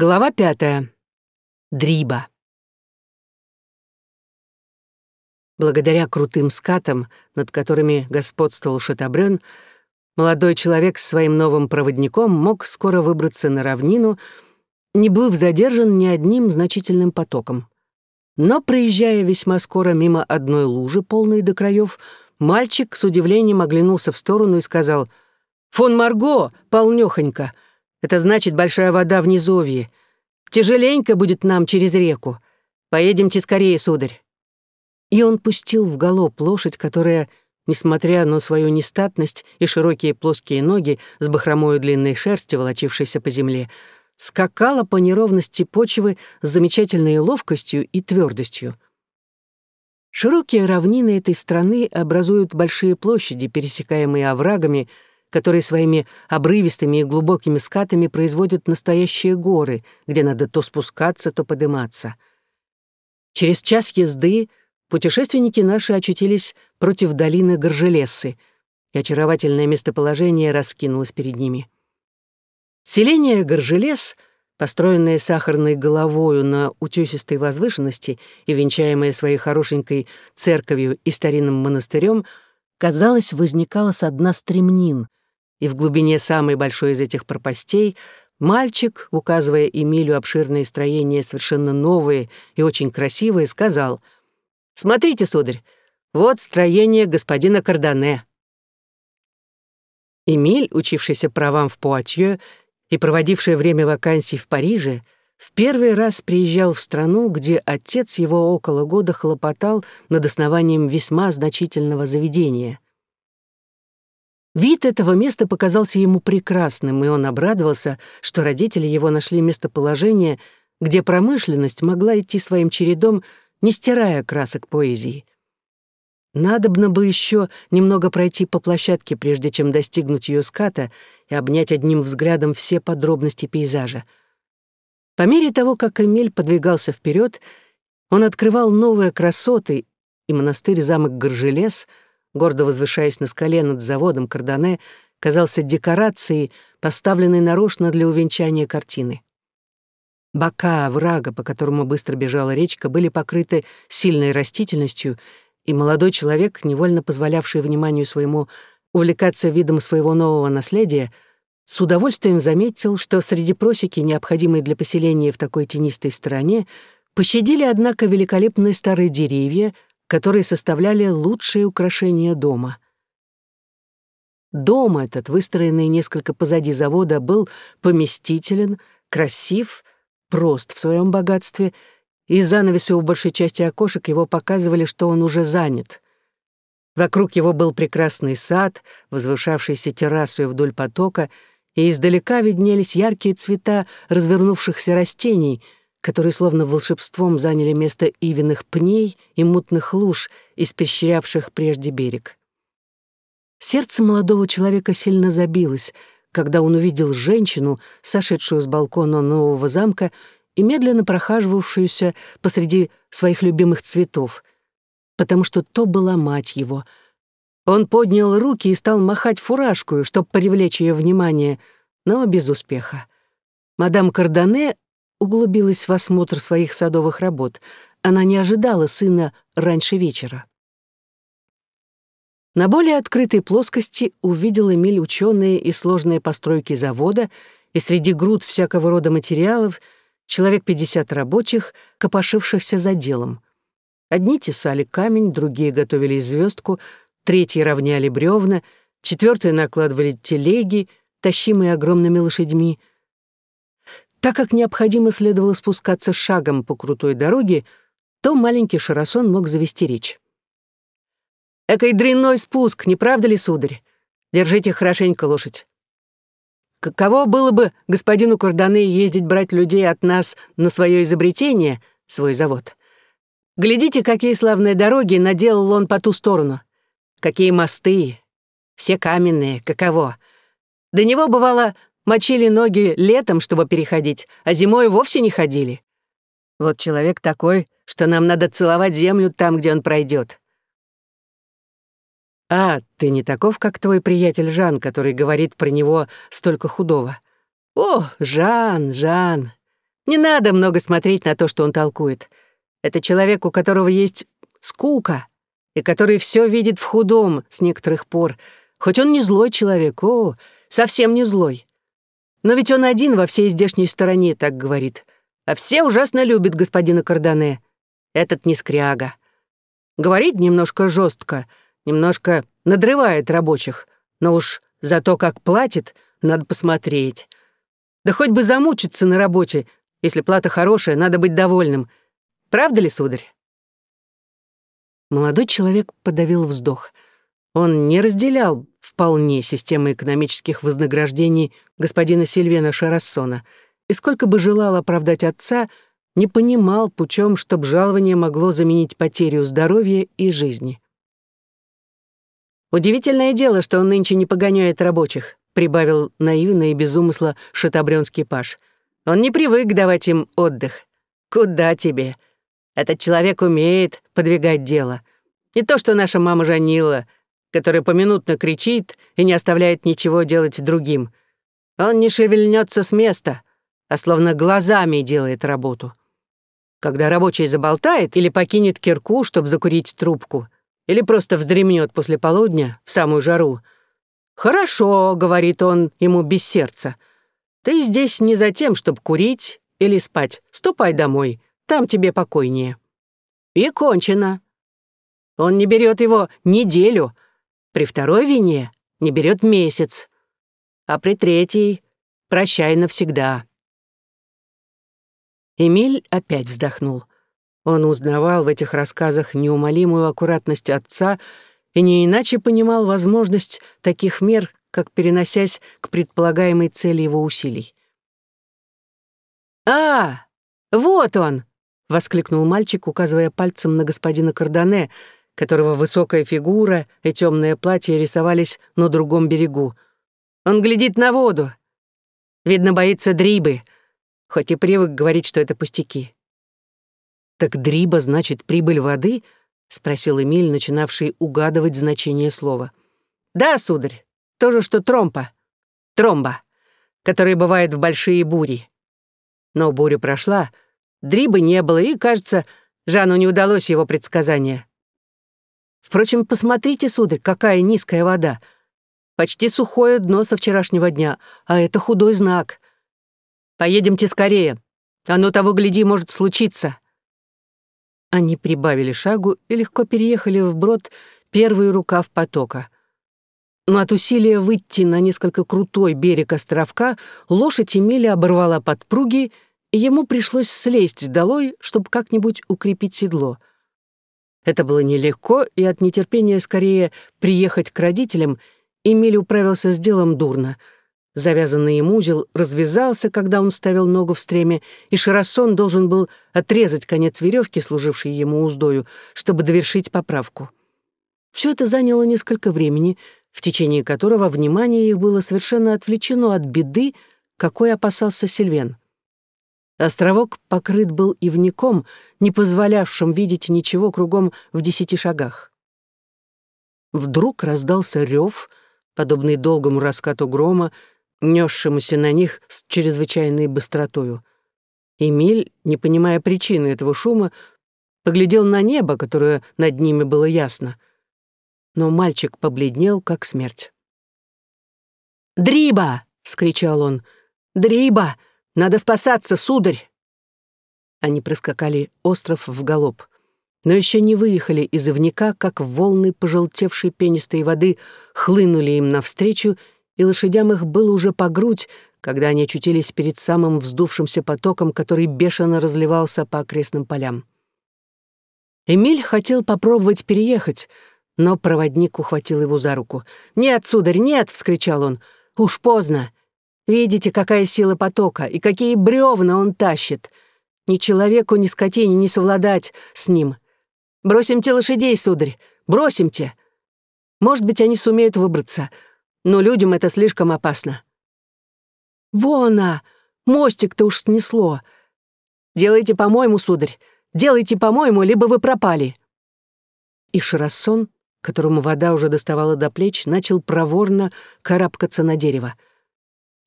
Глава пятая. Дриба. Благодаря крутым скатам, над которыми господствовал Шатабрён, молодой человек с своим новым проводником мог скоро выбраться на равнину, не быв задержан ни одним значительным потоком. Но, проезжая весьма скоро мимо одной лужи, полной до краев, мальчик с удивлением оглянулся в сторону и сказал «Фон Марго, полнёхонько!» Это значит большая вода в низовье. Тяжеленько будет нам через реку. Поедемте скорее, сударь». И он пустил в галоп лошадь, которая, несмотря на свою нестатность и широкие плоские ноги с бахромою длинной шерсти, волочившейся по земле, скакала по неровности почвы с замечательной ловкостью и твердостью. Широкие равнины этой страны образуют большие площади, пересекаемые оврагами, которые своими обрывистыми и глубокими скатами производят настоящие горы, где надо то спускаться, то подниматься. Через час езды путешественники наши очутились против долины Горжелессы, и очаровательное местоположение раскинулось перед ними. Селение Горжелес, построенное сахарной головою на утесистой возвышенности и венчаемое своей хорошенькой церковью и старинным монастырем, казалось, возникало со дна стремнин, и в глубине самой большой из этих пропастей мальчик, указывая Эмилю обширные строения, совершенно новые и очень красивые, сказал «Смотрите, сударь, вот строение господина Кардане». Эмиль, учившийся правам в Пуатье и проводивший время вакансий в Париже, в первый раз приезжал в страну, где отец его около года хлопотал над основанием весьма значительного заведения — Вид этого места показался ему прекрасным, и он обрадовался, что родители его нашли местоположение, где промышленность могла идти своим чередом, не стирая красок поэзии. Надобно бы еще немного пройти по площадке, прежде чем достигнуть ее ската и обнять одним взглядом все подробности пейзажа. По мере того, как Эмиль подвигался вперед, он открывал новые красоты, и монастырь-замок Горжелес — гордо возвышаясь на скале над заводом Кардане, казался декорацией, поставленной нарочно для увенчания картины. Бока врага, по которому быстро бежала речка, были покрыты сильной растительностью, и молодой человек, невольно позволявший вниманию своему увлекаться видом своего нового наследия, с удовольствием заметил, что среди просеки, необходимой для поселения в такой тенистой стороне, пощадили, однако, великолепные старые деревья — которые составляли лучшие украшения дома. Дом этот, выстроенный несколько позади завода, был поместителен, красив, прост в своем богатстве, и занавесы у большей части окошек его показывали, что он уже занят. Вокруг его был прекрасный сад, возвышавшийся террасой вдоль потока, и издалека виднелись яркие цвета развернувшихся растений — которые словно волшебством заняли место ивенных пней и мутных луж, испещрявших прежде берег. Сердце молодого человека сильно забилось, когда он увидел женщину, сошедшую с балкона нового замка и медленно прохаживавшуюся посреди своих любимых цветов, потому что то была мать его. Он поднял руки и стал махать фуражкой, чтобы привлечь ее внимание, но без успеха. Мадам Кардане углубилась в осмотр своих садовых работ. Она не ожидала сына раньше вечера. На более открытой плоскости увидел Эмиль ученые и сложные постройки завода, и среди груд всякого рода материалов человек 50 рабочих, копошившихся за делом. Одни тесали камень, другие готовили звездку, третьи равняли бревна, четвертые накладывали телеги, тащимые огромными лошадьми, так как необходимо следовало спускаться шагом по крутой дороге, то маленький Шарасон мог завести речь. «Экой дрянной спуск, не правда ли, сударь? Держите хорошенько лошадь. Каково было бы господину Курданы ездить брать людей от нас на свое изобретение, свой завод? Глядите, какие славные дороги наделал он по ту сторону. Какие мосты, все каменные, каково. До него, бывало, Мочили ноги летом, чтобы переходить, а зимой вовсе не ходили. Вот человек такой, что нам надо целовать землю там, где он пройдет. А, ты не таков, как твой приятель Жан, который говорит про него столько худого. О, Жан, Жан. Не надо много смотреть на то, что он толкует. Это человек, у которого есть скука, и который все видит в худом с некоторых пор, хоть он не злой человек, о, совсем не злой. Но ведь он один во всей здешней стороне, так говорит. А все ужасно любят господина Кардане. Этот не скряга. Говорит немножко жестко, немножко надрывает рабочих, но уж за то, как платит, надо посмотреть. Да хоть бы замучиться на работе, если плата хорошая, надо быть довольным. Правда ли, сударь? Молодой человек подавил вздох. Он не разделял вполне системы экономических вознаграждений господина Сильвена Шарассона, и сколько бы желал оправдать отца, не понимал путем, чтоб жалование могло заменить потерю здоровья и жизни. «Удивительное дело, что он нынче не погоняет рабочих», прибавил наивно и без умысла шатабрёнский паш. «Он не привык давать им отдых. Куда тебе? Этот человек умеет подвигать дело. Не то, что наша мама Жанила, которая поминутно кричит и не оставляет ничего делать другим. Он не шевельнется с места, а словно глазами делает работу. Когда рабочий заболтает или покинет кирку, чтобы закурить трубку, или просто вздремнет после полудня в самую жару. «Хорошо», — говорит он ему без сердца, — «ты здесь не за тем, чтобы курить или спать. Ступай домой, там тебе покойнее». И кончено. Он не берет его неделю, при второй вине не берет месяц, а при третьей — прощай навсегда. Эмиль опять вздохнул. Он узнавал в этих рассказах неумолимую аккуратность отца и не иначе понимал возможность таких мер, как переносясь к предполагаемой цели его усилий. «А, вот он!» — воскликнул мальчик, указывая пальцем на господина Кардане, которого высокая фигура и темное платье рисовались на другом берегу. «Он глядит на воду. Видно, боится дрибы, хоть и привык говорить, что это пустяки». «Так дриба значит прибыль воды?» — спросил Эмиль, начинавший угадывать значение слова. «Да, сударь, то же, что тромпа. Тромба, которая бывает в большие бури. Но буря прошла, дрибы не было, и, кажется, Жану не удалось его предсказание. Впрочем, посмотрите, сударь, какая низкая вода. Почти сухое дно со вчерашнего дня, а это худой знак. Поедемте скорее. Оно того, гляди, может случиться. Они прибавили шагу и легко переехали вброд первый рукав потока. Но от усилия выйти на несколько крутой берег островка лошадь Эмиля оборвала подпруги, и ему пришлось слезть долой, чтобы как-нибудь укрепить седло. Это было нелегко, и от нетерпения скорее приехать к родителям Эмиль управился с делом дурно — Завязанный им узел развязался, когда он ставил ногу в стреме, и Шарасон должен был отрезать конец веревки, служившей ему уздою, чтобы довершить поправку. Все это заняло несколько времени, в течение которого внимание их было совершенно отвлечено от беды, какой опасался Сильвен. Островок покрыт был ивником, не позволявшим видеть ничего кругом в десяти шагах. Вдруг раздался рев, подобный долгому раскату грома, несшемуся на них с чрезвычайной быстротою. Эмиль, не понимая причины этого шума, поглядел на небо, которое над ними было ясно. Но мальчик побледнел, как смерть. «Дриба!» — вскричал он. «Дриба! Надо спасаться, сударь!» Они проскакали остров в галоп, но еще не выехали из ивника, как волны пожелтевшей пенистой воды хлынули им навстречу и лошадям их было уже по грудь, когда они очутились перед самым вздувшимся потоком, который бешено разливался по окрестным полям. Эмиль хотел попробовать переехать, но проводник ухватил его за руку. «Нет, сударь, нет!» — вскричал он. «Уж поздно. Видите, какая сила потока и какие бревна он тащит. Ни человеку, ни скотине не совладать с ним. Бросимте лошадей, сударь, бросимте. Может быть, они сумеют выбраться, но людям это слишком опасно. Вон, а, мостик-то уж снесло. Делайте по-моему, сударь, делайте по-моему, либо вы пропали. И Шарассон, которому вода уже доставала до плеч, начал проворно карабкаться на дерево.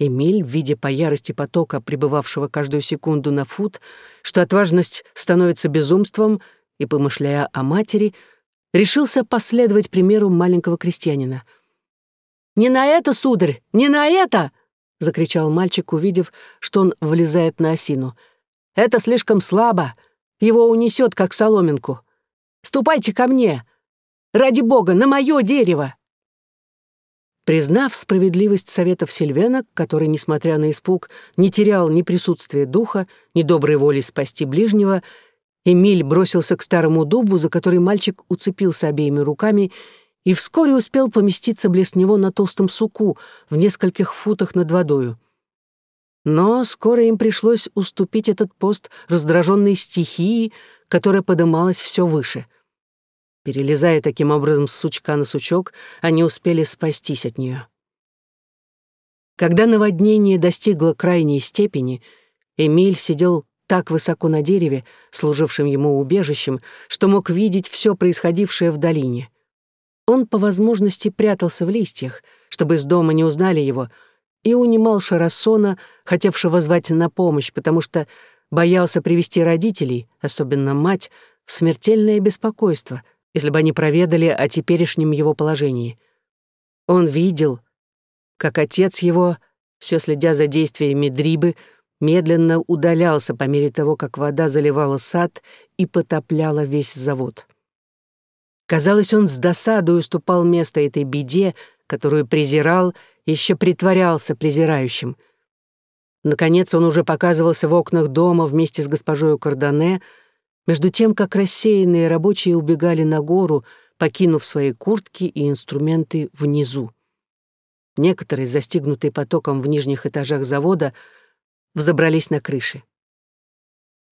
Эмиль, видя по ярости потока, пребывавшего каждую секунду на фут, что отважность становится безумством, и, помышляя о матери, решился последовать примеру маленького крестьянина. «Не на это, сударь, не на это!» — закричал мальчик, увидев, что он влезает на осину. «Это слишком слабо, его унесет, как соломинку. Ступайте ко мне! Ради бога, на мое дерево!» Признав справедливость советов Сильвена, который, несмотря на испуг, не терял ни присутствия духа, ни доброй воли спасти ближнего, Эмиль бросился к старому дубу, за который мальчик уцепился обеими руками и вскоре успел поместиться близ него на толстом суку в нескольких футах над водою. Но скоро им пришлось уступить этот пост раздраженной стихии, которая подымалась все выше — Перелезая таким образом с сучка на сучок, они успели спастись от нее. Когда наводнение достигло крайней степени, Эмиль сидел так высоко на дереве, служившем ему убежищем, что мог видеть все происходившее в долине. Он по возможности прятался в листьях, чтобы из дома не узнали его, и унимал Шарасона, хотевшего звать на помощь, потому что боялся привести родителей, особенно мать, в смертельное беспокойство, если бы они проведали о теперешнем его положении. Он видел, как отец его, все следя за действиями Дрибы, медленно удалялся по мере того, как вода заливала сад и потопляла весь завод. Казалось, он с досадой уступал место этой беде, которую презирал, еще притворялся презирающим. Наконец он уже показывался в окнах дома вместе с госпожой Кардане, между тем, как рассеянные рабочие убегали на гору, покинув свои куртки и инструменты внизу. Некоторые, застигнутые потоком в нижних этажах завода, взобрались на крыши.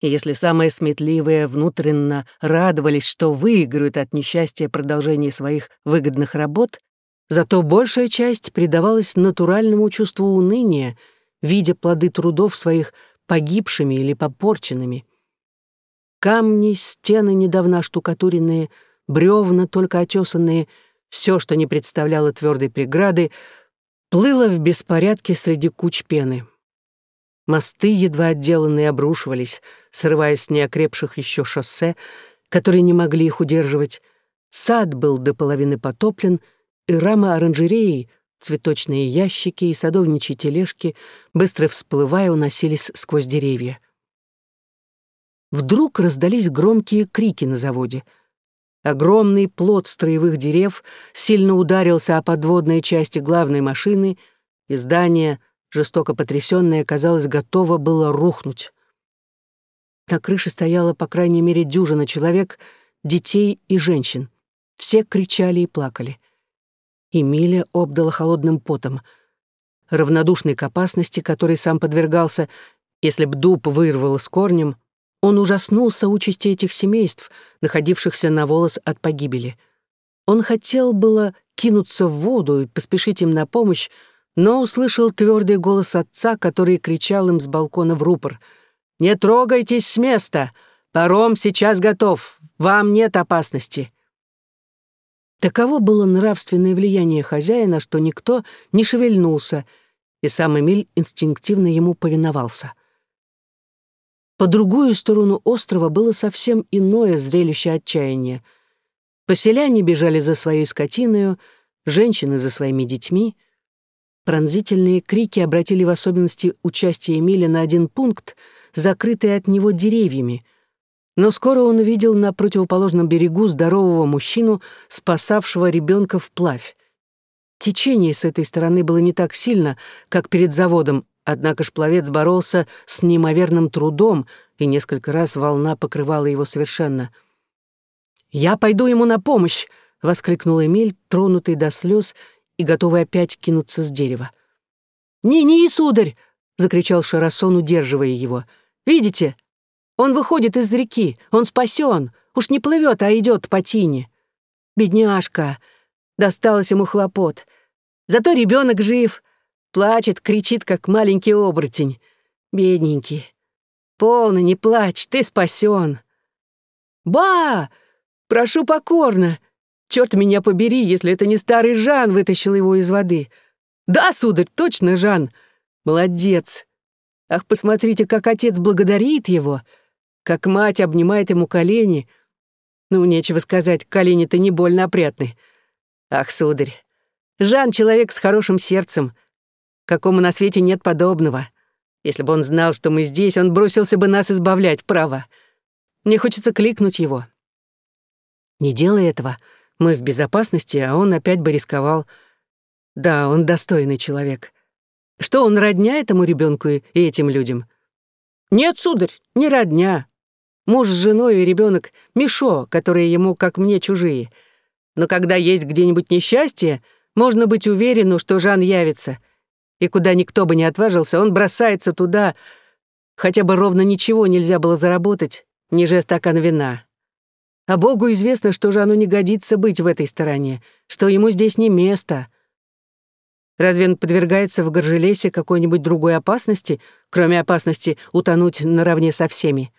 И если самые сметливые внутренно радовались, что выиграют от несчастья продолжение своих выгодных работ, зато большая часть предавалась натуральному чувству уныния, видя плоды трудов своих погибшими или попорченными. Камни, стены недавно штукатуренные, бревна только отесанные, все, что не представляло твердой преграды, плыло в беспорядке среди куч пены. Мосты, едва отделанные, обрушивались, срываясь с неокрепших еще шоссе, которые не могли их удерживать. Сад был до половины потоплен, и рамы оранжереи, цветочные ящики и садовничьи тележки, быстро всплывая, уносились сквозь деревья. Вдруг раздались громкие крики на заводе. Огромный плод строевых дерев сильно ударился о подводные части главной машины, и здание, жестоко потрясённое, казалось, готово было рухнуть. На крыше стояло по крайней мере дюжина человек, детей и женщин. Все кричали и плакали. Эмиля обдала холодным потом. Равнодушный к опасности, которой сам подвергался, если б дуб вырвало с корнем, он ужаснулся участи этих семейств, находившихся на волос от погибели. Он хотел было кинуться в воду и поспешить им на помощь, но услышал твердый голос отца, который кричал им с балкона в рупор. «Не трогайтесь с места! Паром сейчас готов! Вам нет опасности!» Таково было нравственное влияние хозяина, что никто не шевельнулся, и сам Эмиль инстинктивно ему повиновался. По другую сторону острова было совсем иное зрелище отчаяния. Поселяне бежали за своей скотиною, женщины за своими детьми. Пронзительные крики обратили в особенности участие Эмиля на один пункт, закрытый от него деревьями. Но скоро он увидел на противоположном берегу здорового мужчину, спасавшего ребенка вплавь. Течение с этой стороны было не так сильно, как перед заводом, Однако ж пловец боролся с неимоверным трудом, и несколько раз волна покрывала его совершенно. «Я пойду ему на помощь!» — воскликнул Эмиль, тронутый до слез и готовый опять кинуться с дерева. «Не-не, сударь!» — закричал Шарасон, удерживая его. «Видите? Он выходит из реки, он спасен, уж не плывет, а идет по тине. Бедняжка! Досталось ему хлопот. Зато ребенок жив, Плачет, кричит, как маленький оборотень. Бедненький. Полно, не плачь, ты спасен. Ба! Прошу покорно. Черт меня побери, если это не старый Жан вытащил его из воды. Да, сударь, точно Жан. Молодец! Ах, посмотрите, как отец благодарит его, как мать обнимает ему колени. Ну, нечего сказать, колени-то не больно опрятны. Ах, сударь, Жан — человек с хорошим сердцем, какому на свете нет подобного. Если бы он знал, что мы здесь, он бросился бы нас избавлять, право. Мне хочется кликнуть его. Не делай этого. Мы в безопасности, а он опять бы рисковал. Да, он достойный человек. Что, он родня этому ребенку и этим людям? Нет, сударь, не родня. Муж с женой и ребенок Мишо, которые ему, как мне, чужие. Но когда есть где-нибудь несчастье, можно быть уверенным, что Жан явится. И куда никто бы не отважился, он бросается туда. Хотя бы ровно ничего нельзя было заработать, ниже стакана вина. А Богу известно, что Жану не годится быть в этой стороне, что ему здесь не место — Разве он подвергается в Горжелесе какой-нибудь другой опасности, кроме опасности утонуть наравне со всеми?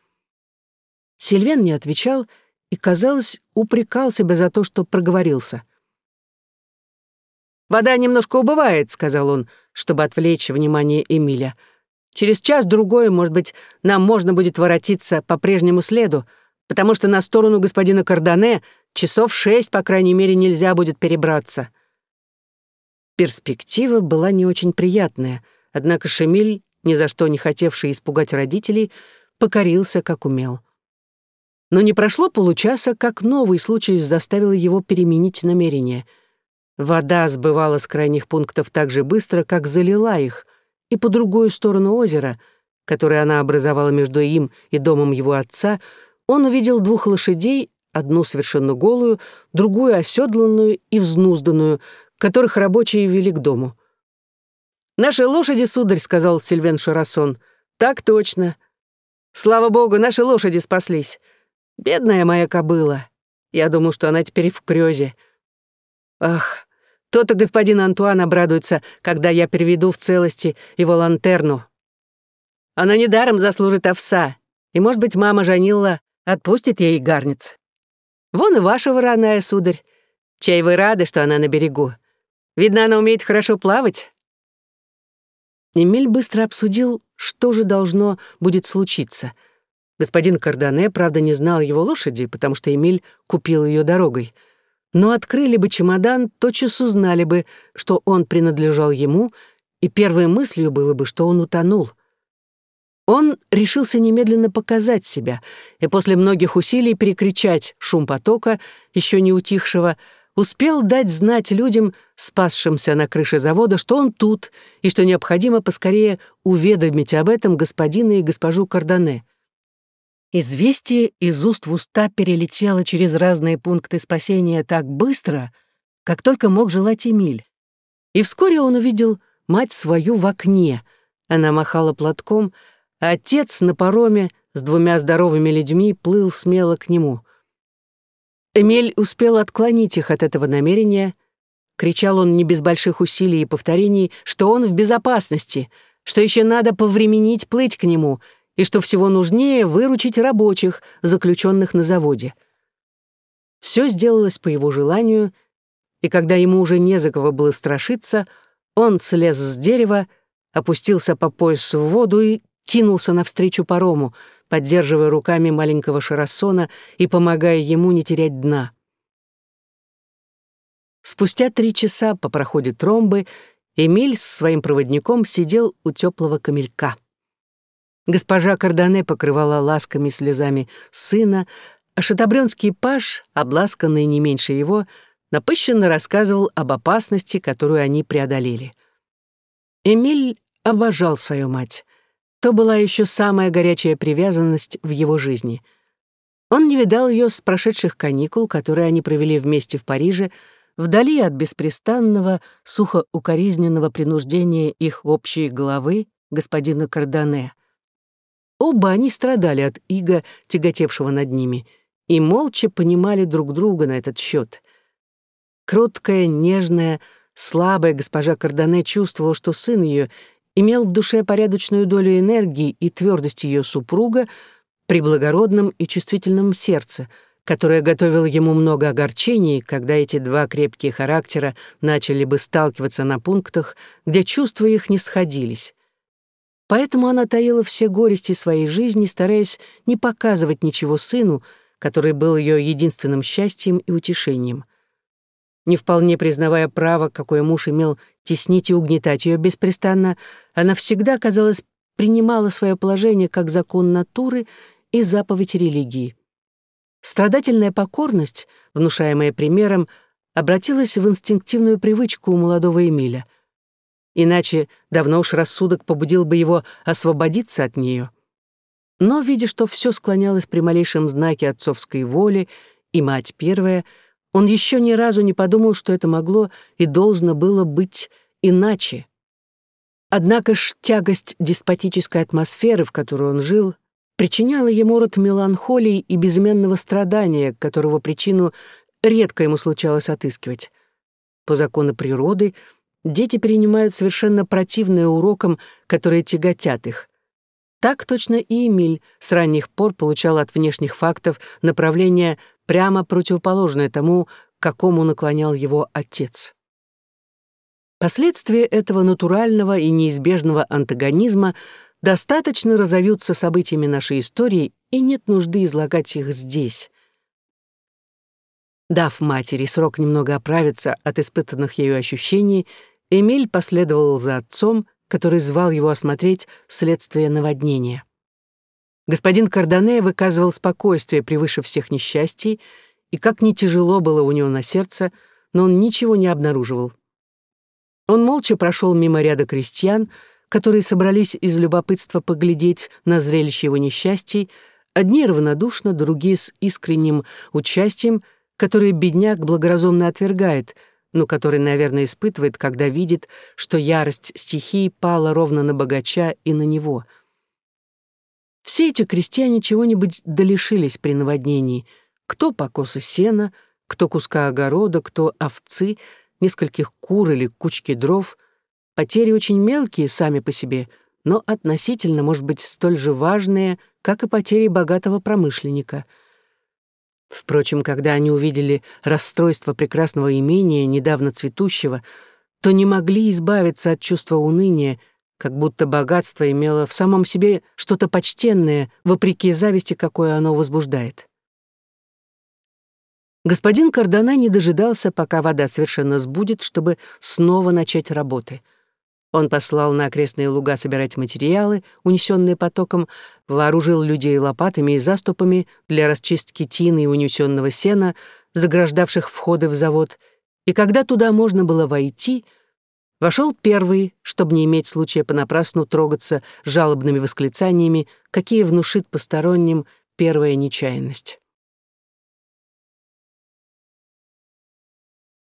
Сильвен не отвечал и, казалось, упрекал себя за то, что проговорился. «Вода немножко убывает», — сказал он, чтобы отвлечь внимание Эмиля. «Через час-другой, может быть, нам можно будет воротиться по прежнему следу, потому что на сторону господина Кардане часов шесть, по крайней мере, нельзя будет перебраться». Перспектива была не очень приятная, однако Шемиль, ни за что не хотевший испугать родителей, покорился, как умел. Но не прошло получаса, как новый случай заставил его переменить намерение. Вода сбывала с крайних пунктов так же быстро, как залила их, и по другую сторону озера, которое она образовала между им и домом его отца, он увидел двух лошадей, одну совершенно голую, другую оседланную и взнузданную, которых рабочие вели к дому. «Наши лошади, сударь», — сказал Сильвен Шарасон. «Так точно. Слава богу, наши лошади спаслись. Бедная моя кобыла. Я думал, что она теперь в крёзе. Ах, то-то господин Антуан обрадуется, когда я переведу в целости его лантерну. Она недаром заслужит овса, и, может быть, мама Жанилла отпустит ей гарниц. Вон и ваша вороная, сударь. Чай вы рады, что она на берегу. Видно, она умеет хорошо плавать». Эмиль быстро обсудил, что же должно будет случиться. Господин Кардане, правда, не знал его лошади, потому что Эмиль купил ее дорогой. Но открыли бы чемодан, тотчас узнали бы, что он принадлежал ему, и первой мыслью было бы, что он утонул. Он решился немедленно показать себя, и после многих усилий перекричать шум потока, еще не утихшего, успел дать знать людям, спасшимся на крыше завода, что он тут и что необходимо поскорее уведомить об этом господина и госпожу Кардане. Известие из уст в уста перелетело через разные пункты спасения так быстро, как только мог желать Эмиль. И вскоре он увидел мать свою в окне. Она махала платком, а отец на пароме с двумя здоровыми людьми плыл смело к нему — Эмиль успел отклонить их от этого намерения. Кричал он не без больших усилий и повторений, что он в безопасности, что еще надо повременить плыть к нему и что всего нужнее выручить рабочих, заключенных на заводе. Все сделалось по его желанию, и когда ему уже не за кого было страшиться, он слез с дерева, опустился по пояс в воду и кинулся навстречу парому — поддерживая руками маленького Шарасона и помогая ему не терять дна. Спустя три часа по проходе тромбы Эмиль с своим проводником сидел у теплого камелька. Госпожа Кардане покрывала ласками слезами сына, а шатабрёнский паж, обласканный не меньше его, напыщенно рассказывал об опасности, которую они преодолели. Эмиль обожал свою мать. То была еще самая горячая привязанность в его жизни. Он не видал ее с прошедших каникул, которые они провели вместе в Париже, вдали от беспрестанного, сухо-укоризненного принуждения их общей главы, господина Кардане. Оба они страдали от иго, тяготевшего над ними, и молча понимали друг друга на этот счет. Кроткая, нежная, слабая госпожа Кардане чувствовала, что сын ее имел в душе порядочную долю энергии и твердости ее супруга при благородном и чувствительном сердце, которое готовило ему много огорчений, когда эти два крепкие характера начали бы сталкиваться на пунктах, где чувства их не сходились. Поэтому она таила все горести своей жизни, стараясь не показывать ничего сыну, который был ее единственным счастьем и утешением. Не вполне признавая право, какое муж имел теснить и угнетать ее беспрестанно, она всегда, казалось, принимала свое положение как закон натуры и заповедь религии. Страдательная покорность, внушаемая примером, обратилась в инстинктивную привычку у молодого Эмиля. Иначе давно уж рассудок побудил бы его освободиться от нее. Но, видя, что все склонялось при малейшем знаке отцовской воли, и мать первая, он еще ни разу не подумал, что это могло и должно было быть иначе. Однако ж тягость деспотической атмосферы, в которой он жил, причиняла ему род меланхолии и безыменного страдания, которого причину редко ему случалось отыскивать. По закону природы дети перенимают совершенно противное урокам, которые тяготят их. Так точно и Эмиль с ранних пор получал от внешних фактов направление прямо противоположное тому, к какому наклонял его отец. Последствия этого натурального и неизбежного антагонизма достаточно разовьются событиями нашей истории, и нет нужды излагать их здесь. Дав матери срок немного оправиться от испытанных ею ощущений, Эмиль последовал за отцом, который звал его осмотреть следствие наводнения. Господин Кардане выказывал спокойствие превыше всех несчастий, и как ни тяжело было у него на сердце, но он ничего не обнаруживал. Он молча прошел мимо ряда крестьян, которые собрались из любопытства поглядеть на зрелище его несчастий, одни равнодушно, другие с искренним участием, которые бедняк благоразумно отвергает, но который, наверное, испытывает, когда видит, что ярость стихии пала ровно на богача и на него. Все эти крестьяне чего-нибудь долишились при наводнении. Кто покоса сена, кто куска огорода, кто овцы, нескольких кур или кучки дров — Потери очень мелкие сами по себе, но относительно, может быть, столь же важные, как и потери богатого промышленника. Впрочем, когда они увидели расстройство прекрасного имения, недавно цветущего, то не могли избавиться от чувства уныния, как будто богатство имело в самом себе что-то почтенное, вопреки зависти, какое оно возбуждает. Господин Кардана не дожидался, пока вода совершенно сбудет, чтобы снова начать работы — он послал на окрестные луга собирать материалы, унесенные потоком, вооружил людей лопатами и заступами для расчистки тины и унесенного сена, заграждавших входы в завод, и когда туда можно было войти, вошел первый, чтобы не иметь случая понапрасну трогаться жалобными восклицаниями, какие внушит посторонним первая нечаянность.